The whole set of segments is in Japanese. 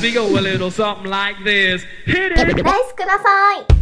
be a little something like this. Hit it.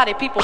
body, people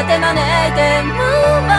立て招いても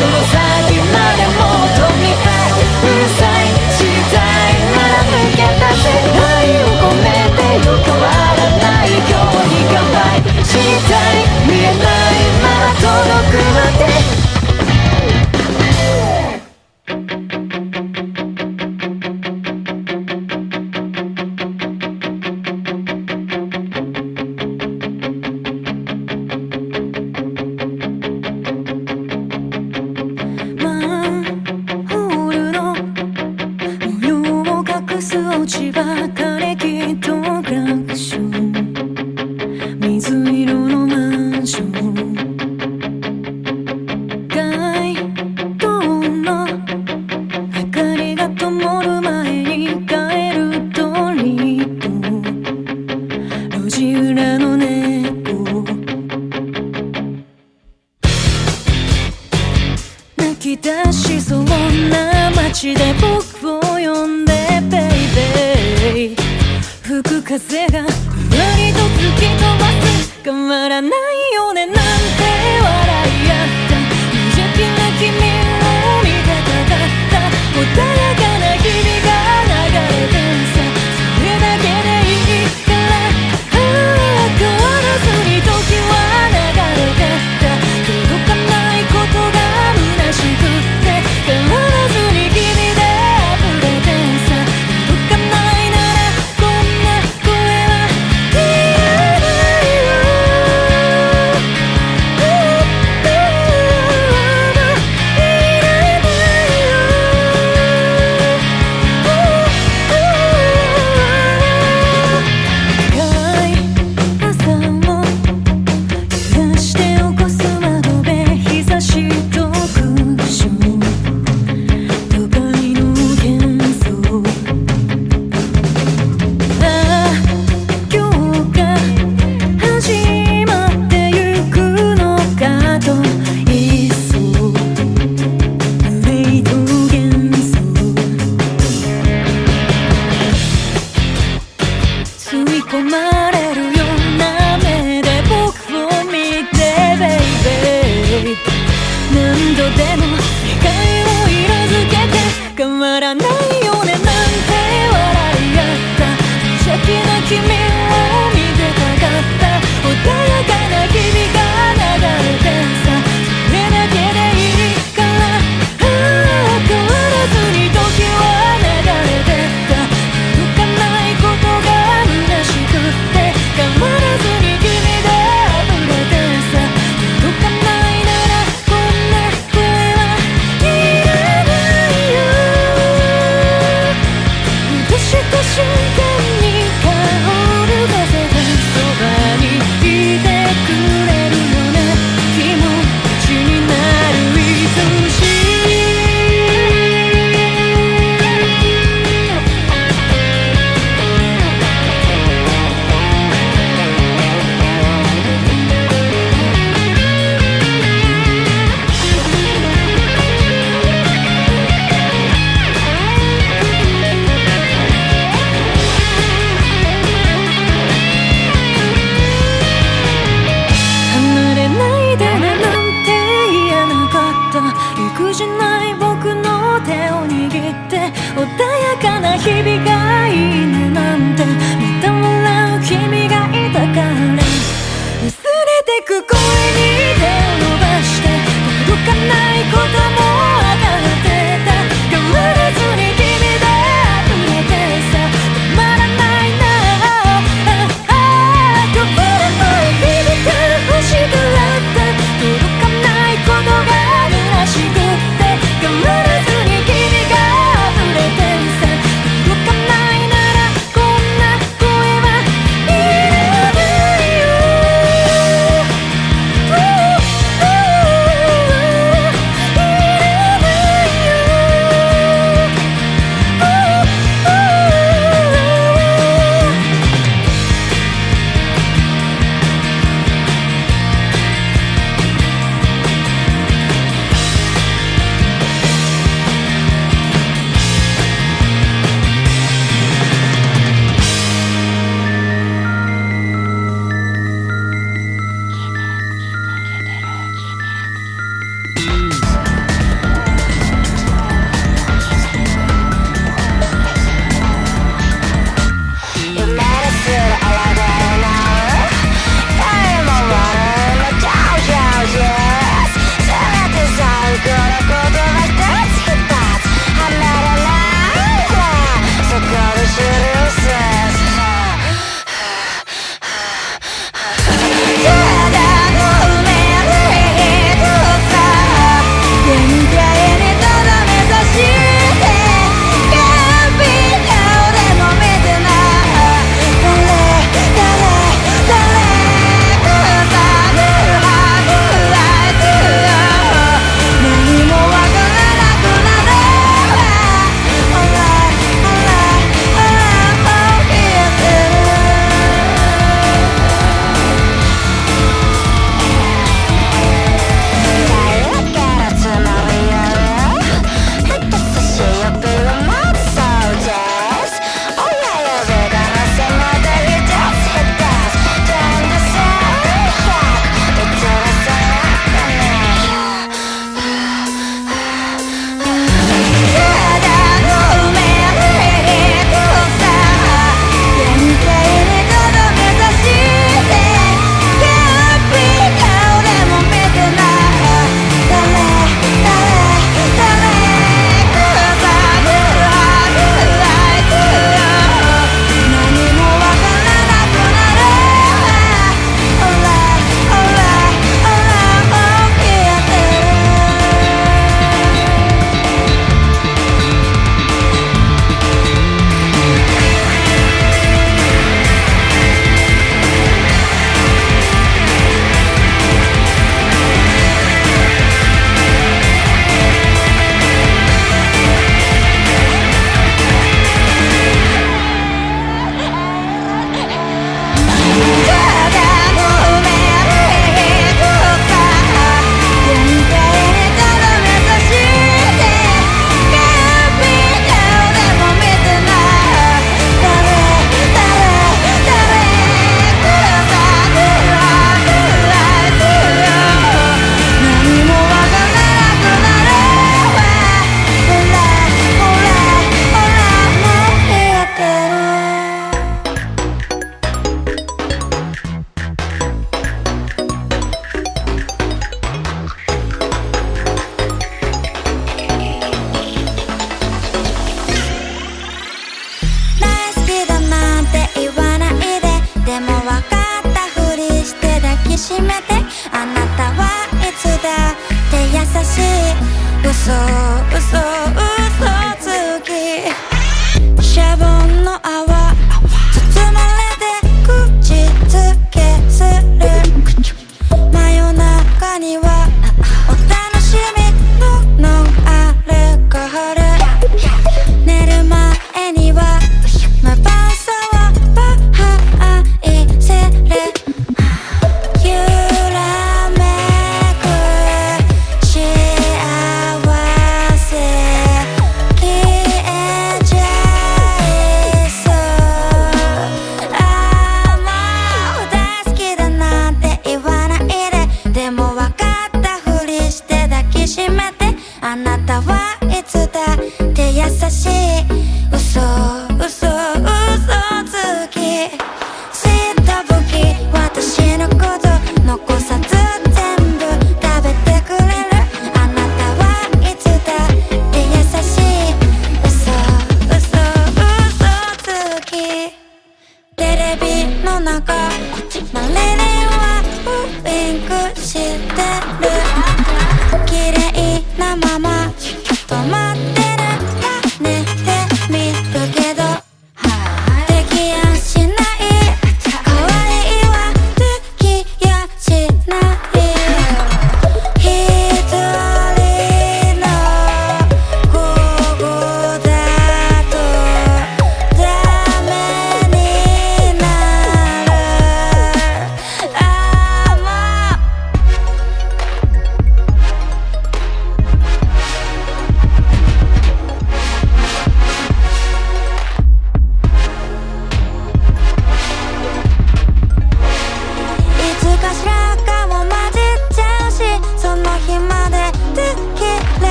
その先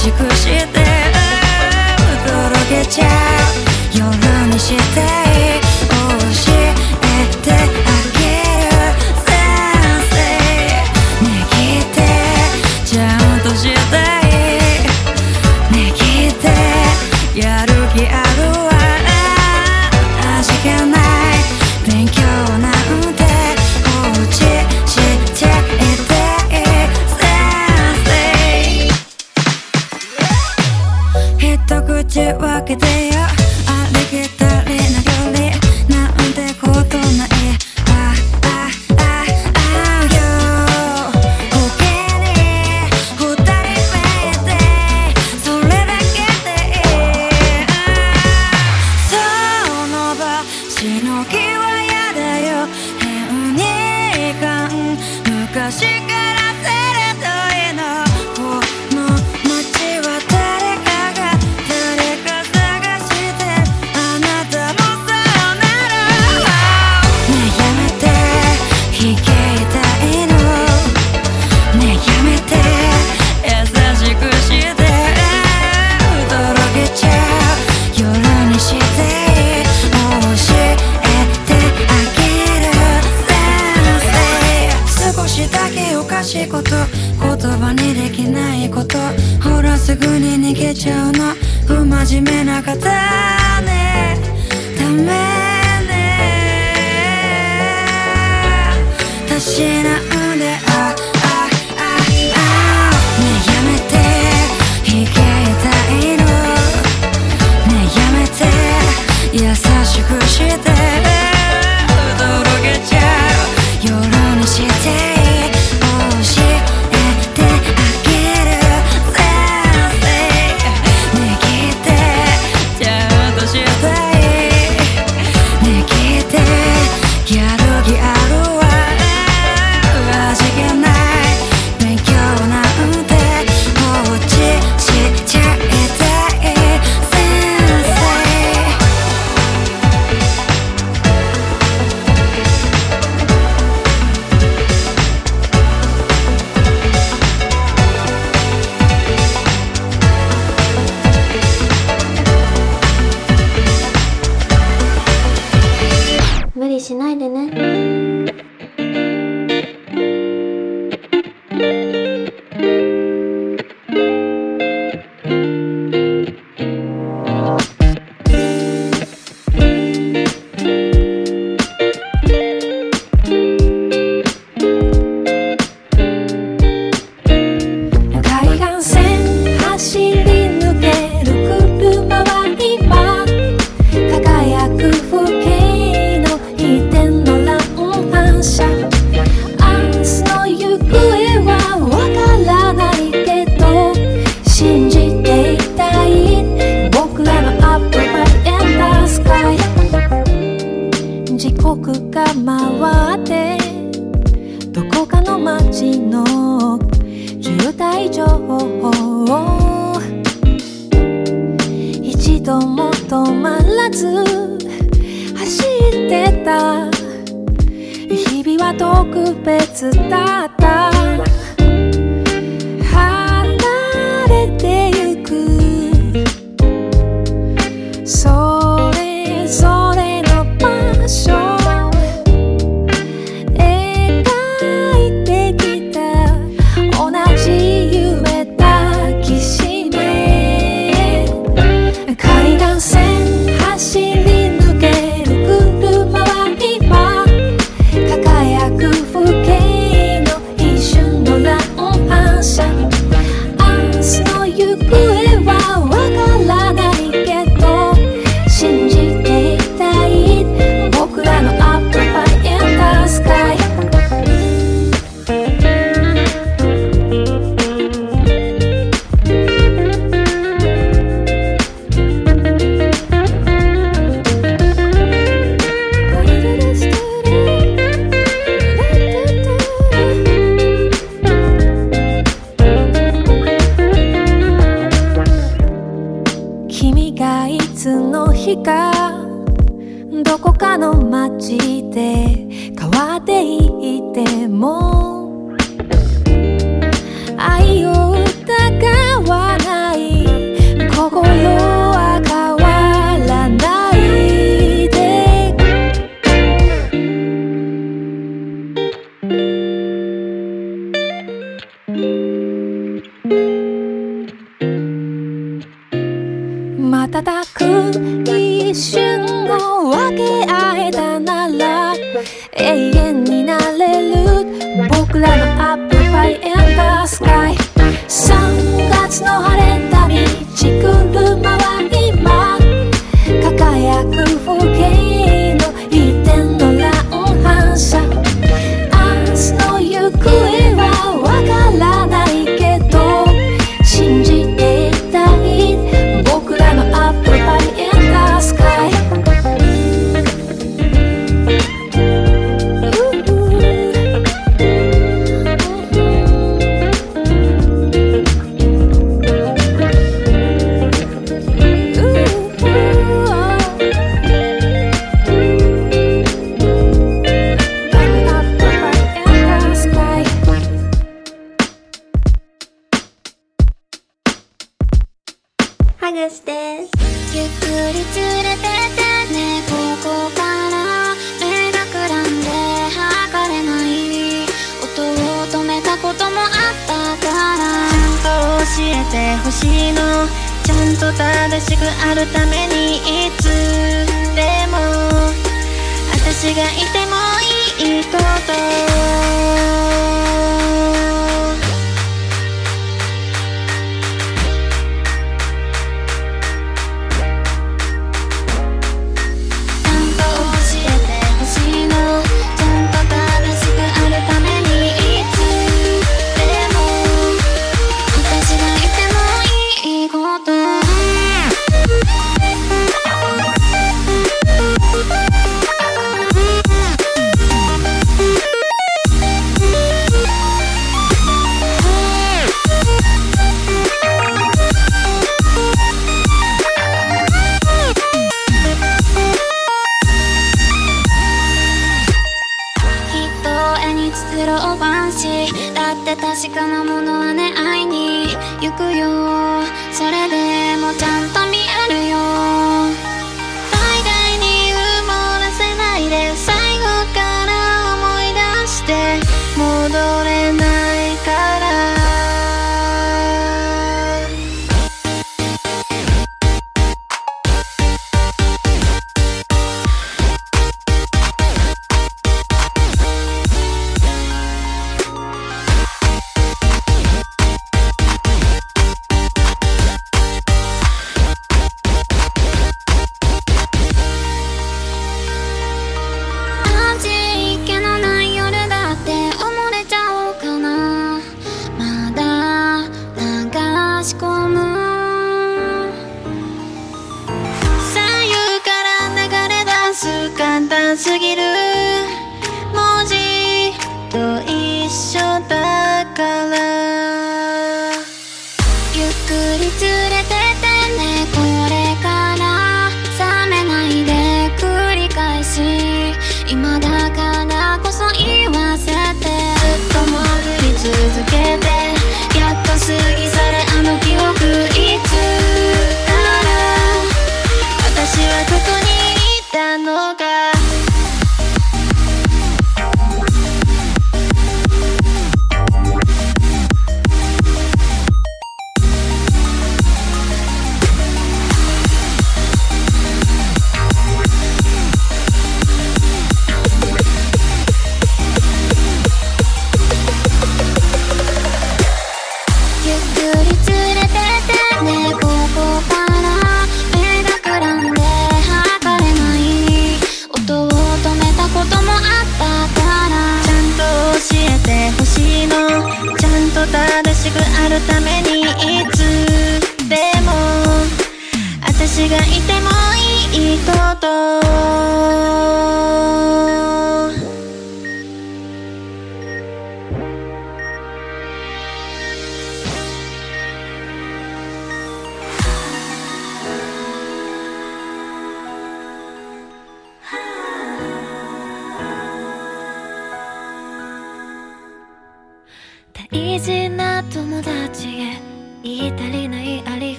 しくして驚けちゃう。夜にして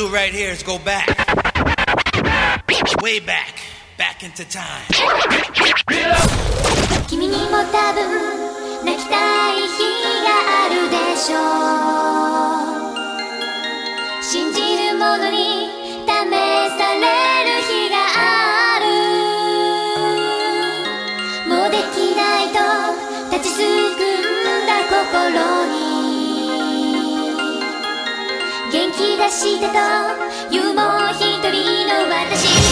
do right here is go back. Way back. Back into time. してと。言うもう一人の私。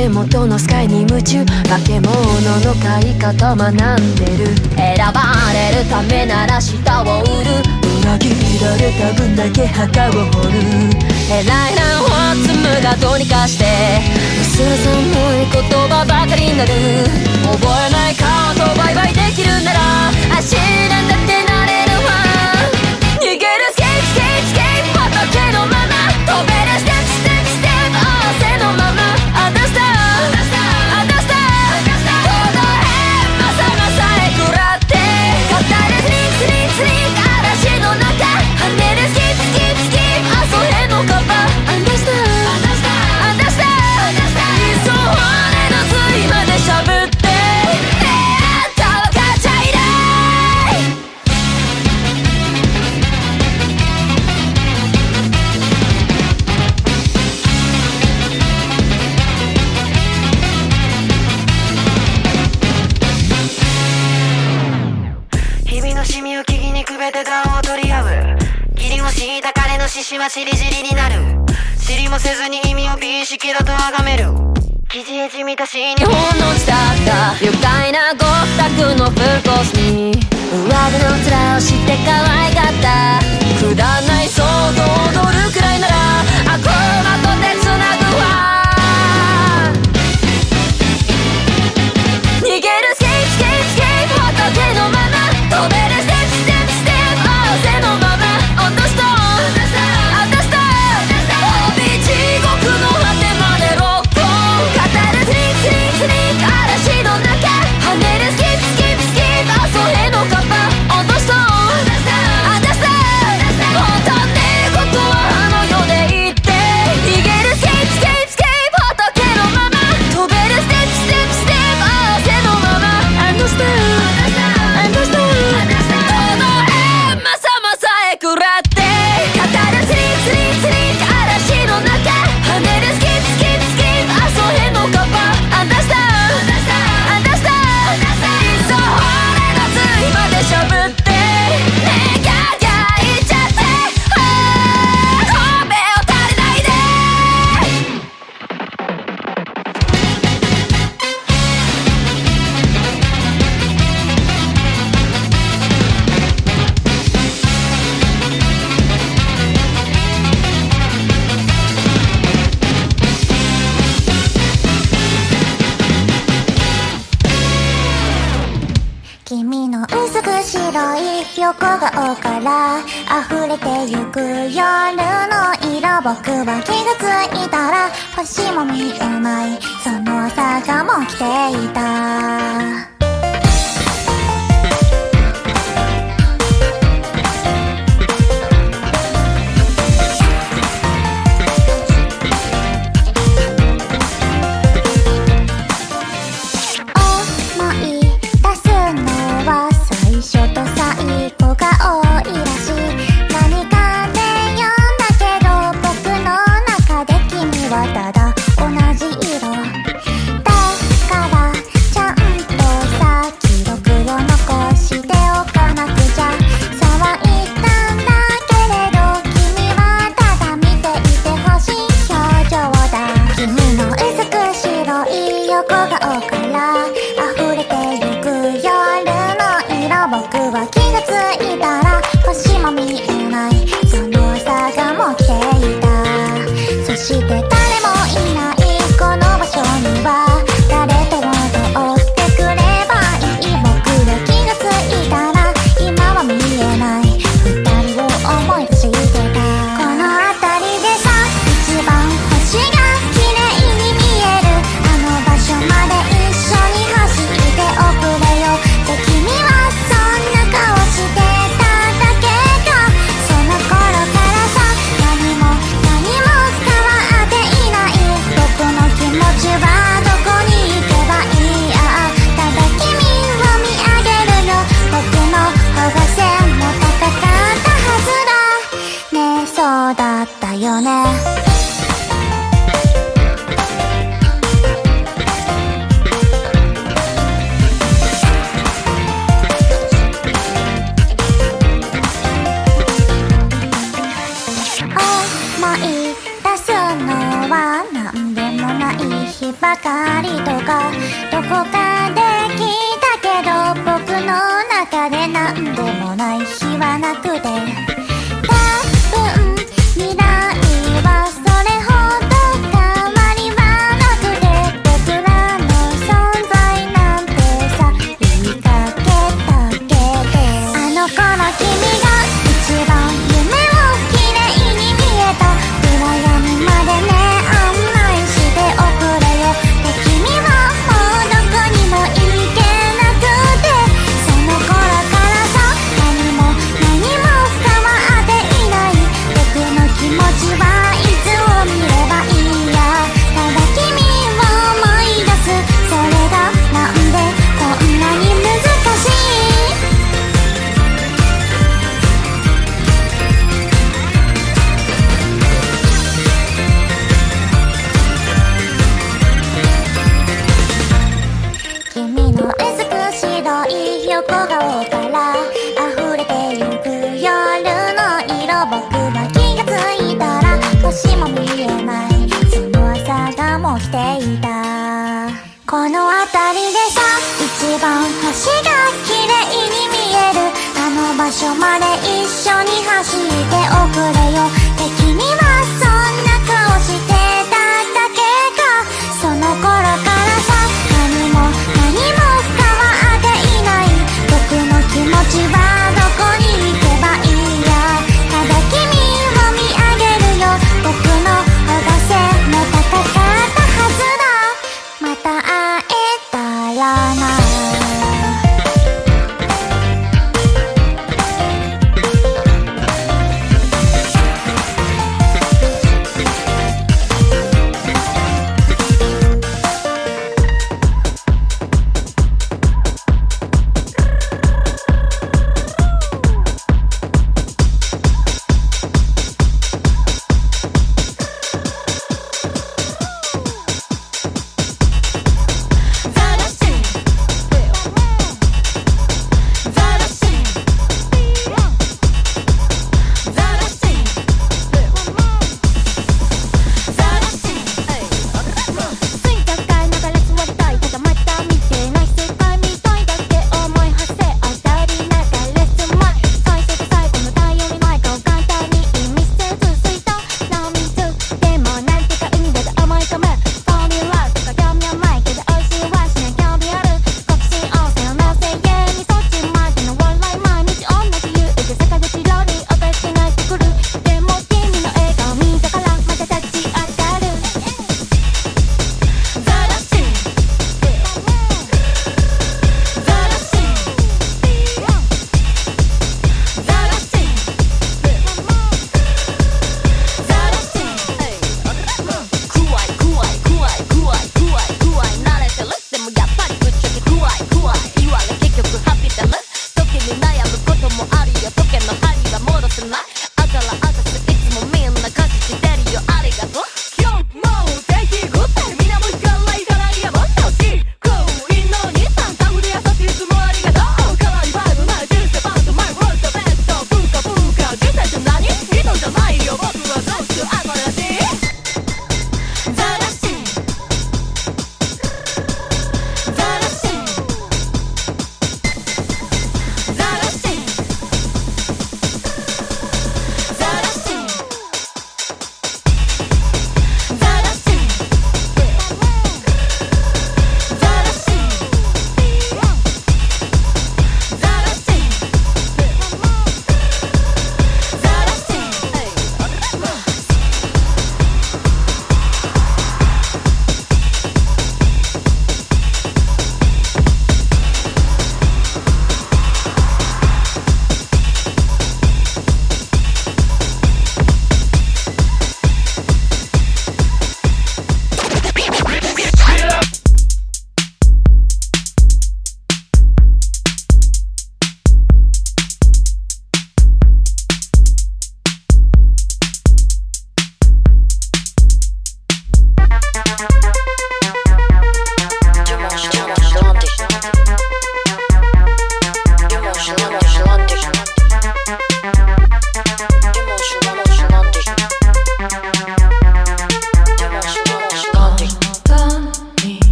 手元のスカイに夢中化け物の飼い方学んでる選ばれるためなら舌を売る裏切られた分だけ墓を掘る偉いなを積むがどうにかして薄寒い言葉ばかりになる覚えないカードバイバイできるなら足なんだって尻尻になる。知りもせずに意味を美意識だと崇める。記事へじみたし日本の地だ。った愉快なごくのフルコースに。上着の面をして可愛い僕は気が